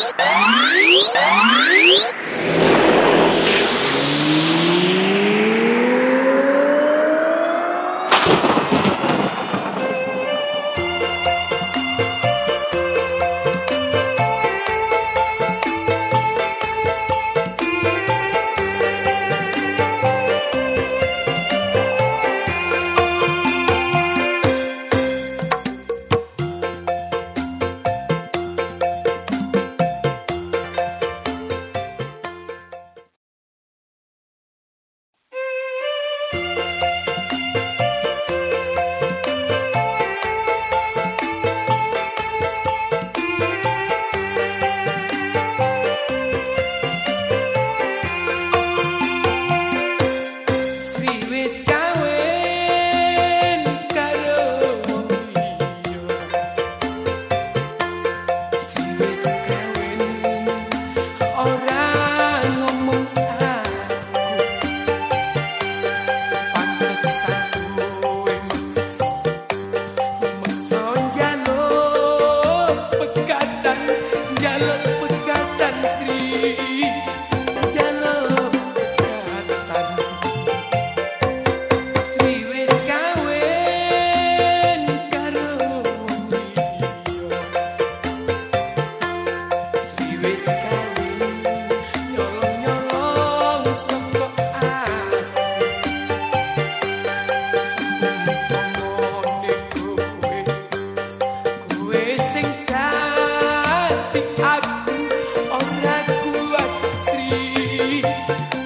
Thank you.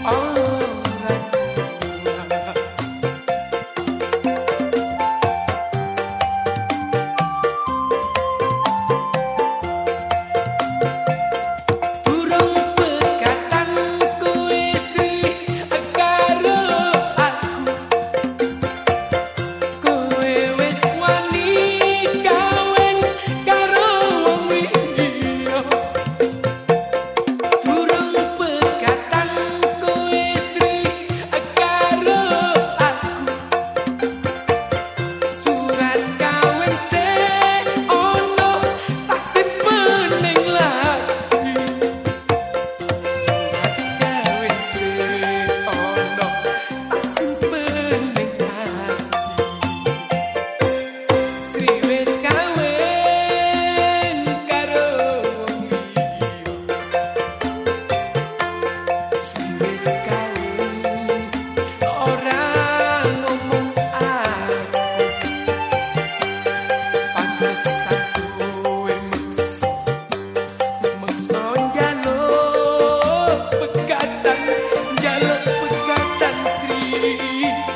Oh. me.